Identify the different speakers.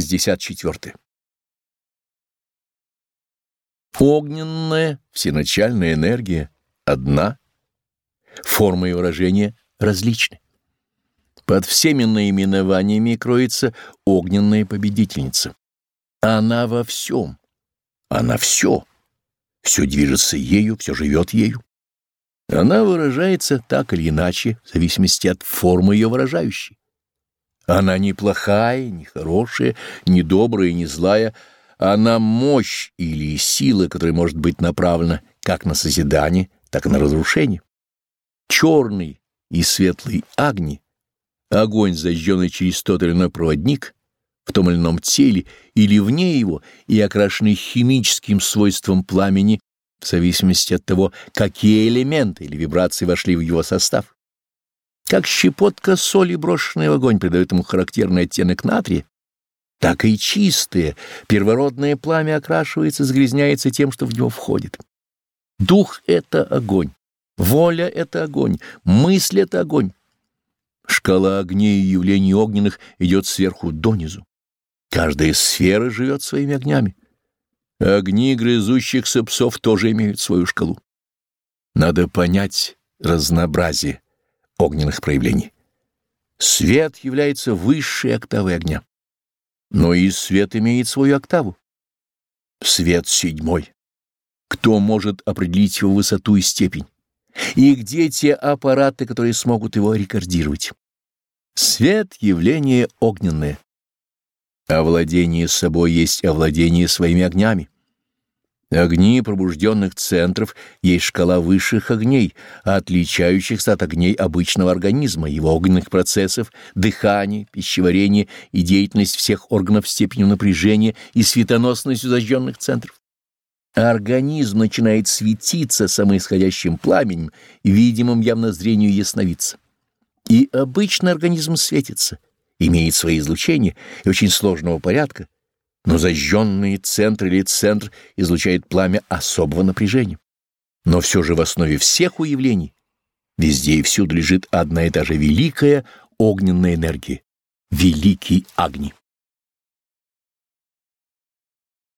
Speaker 1: 64. Огненная всеначальная энергия одна, формы и выражения различны. Под всеми наименованиями кроется огненная победительница. Она во всем, она все, все движется ею, все живет ею. Она выражается так или иначе, в зависимости от формы ее выражающей. Она не плохая, не хорошая, не добрая, не злая. Она мощь или сила, которая может быть направлена как на созидание, так и на разрушение. Черный и светлый огни, огонь, зажженный через тот или иной проводник, в том или ином теле или вне его и окрашенный химическим свойством пламени в зависимости от того, какие элементы или вибрации вошли в его состав. Как щепотка соли, брошенная в огонь, придает ему характерный оттенок натрия, так и чистое, первородное пламя окрашивается, загрязняется тем, что в него входит. Дух — это огонь, воля — это огонь, мысль — это огонь. Шкала огней и явлений огненных идет сверху донизу. Каждая сфера живет своими огнями. Огни грызущихся псов тоже имеют свою шкалу. Надо понять разнообразие огненных проявлений. Свет является высшей октавой огня. Но и свет имеет свою октаву. Свет седьмой. Кто может определить его высоту и степень? И где те аппараты, которые смогут его рекордировать? Свет — явление огненное. Овладение собой есть овладение своими огнями. Огни пробужденных центров есть шкала высших огней, отличающихся от огней обычного организма, его огненных процессов, дыхания, пищеварения и деятельность всех органов степенью напряжения и светоносностью зажженных центров. Организм начинает светиться самоисходящим пламенем, видимым явно зрению ясновидца. И обычно организм светится, имеет свои излучения и очень сложного порядка, но зажженный центр или центр излучает пламя особого напряжения. Но все же в основе всех уявлений везде и всюду лежит одна и та же великая огненная энергия — великий огни.